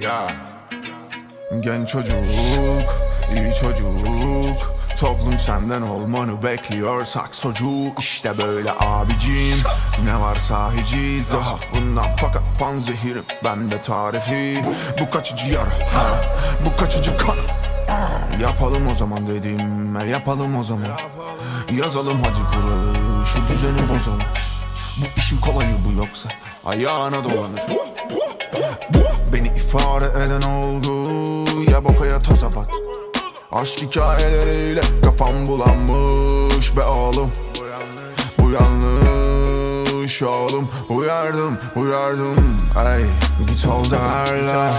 Ya. Genç çocuk, iyi çocuk. Toplum senden olmanı bekliyor saksocu İşte böyle abicim. Ne var sahici daha bundan fakat panzehirim Bende tarifi. Bu kaçıcı yara ha, Bu kaçıcı kan. Yapalım o zaman dedim Yapalım o zaman. Yazalım hadi kuralı Şu düzeni bozalım işin kolayı bu yoksa Ayağına dolanır. Beni ifade eden oldu. Ya boka ya toza bat. Aşk hikayeleriyle kafam bulanmış be oğlum. Bu yanlış oğlum. Uyardım uyardım. Ey git ol derler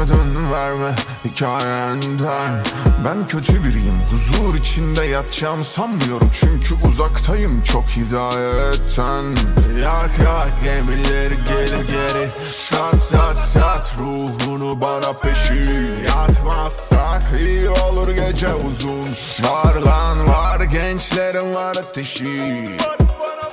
Sakın ödün verme hikayenden. Ben kötü biriyim huzur içinde yatacağım sanmıyorum. Çünkü uzaktayım çok hidayetten Yak yak gemileri gelir geri. Sat sat sat ruhunu bana peşin Yatmazsak iyi olur gece uzun. Var lan var gençlerin var ateşi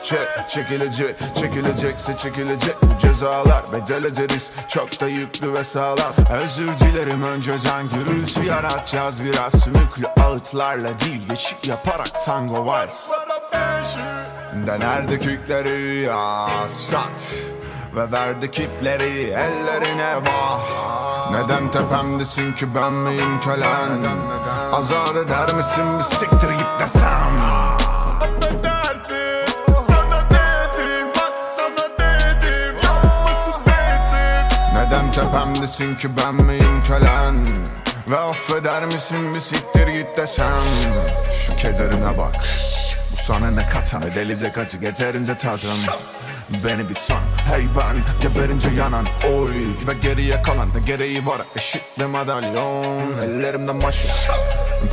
Çek, çekilecek, çekilecekse çekilecek bu cezalar. Bedel ederiz çok da yüklü ve sağlam. Özür dilerim önceden gürültü yaratacağız. Biraz Sümüklü ağıtlarla değil geçik yaparak tango vals. Denerdik yükleri ya sat. Ve verdik ipleri ellerine vah. Neden tepemdesin ki ben miyim kölen? Azat eder misin? Bir siktir git desem Tepemdesin ki ben miyim kölen? Ve affeder misin bir siktir git desem Şu kederime bak. Bu sana ne katar Delicek acı geterince tadım Beni bir san Hey ben geberince yanan Oy. Ve geriye kalan ne gereği var. Eşitle madalyon. Ellerimden başı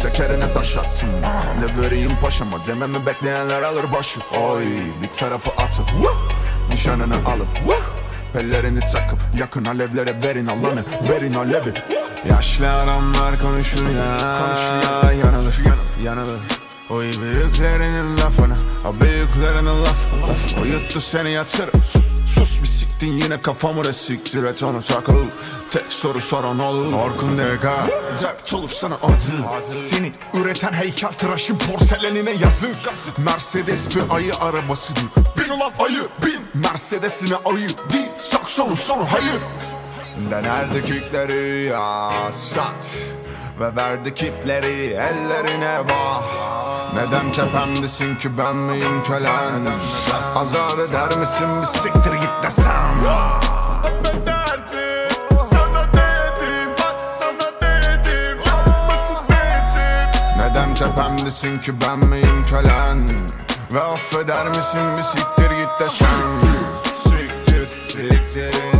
Tekerine taş attım. Ne vereyim paşama? Dememi bekleyenler alır başı. Oy bir tarafı atıp Nişanını alıp Pellerini takıp yakın alevlere verin Allah'ını verin alevi. Yaşlı adamlar konuşur ya Konuşur ya yanılır yanılır Oy büyüklerinin lafını O büyüklerinin lafı. O yuttu seni yatır. Sus sus bir siktin yine kafamı resiktir et onu takıl. Tek soru soran olur Orkun Dega Dert olur sana adı Seni üreten heykel tıraşın porselenine yazık Mercedes bir ayı arabasıdır Bin ulan ayı bin. Mercedes'ine ayı değil Saksonun sonu hayır. Denerdik yükleri ya sat Ve verdik ipleri ellerine vah Neden tepemdesin ki ben miyim kölen? Azat eder misin bir siktir git desem? Neden tepemdesin ki ben miyim kölen? Ve affeder misin bir siktir git desem? Siktir siktir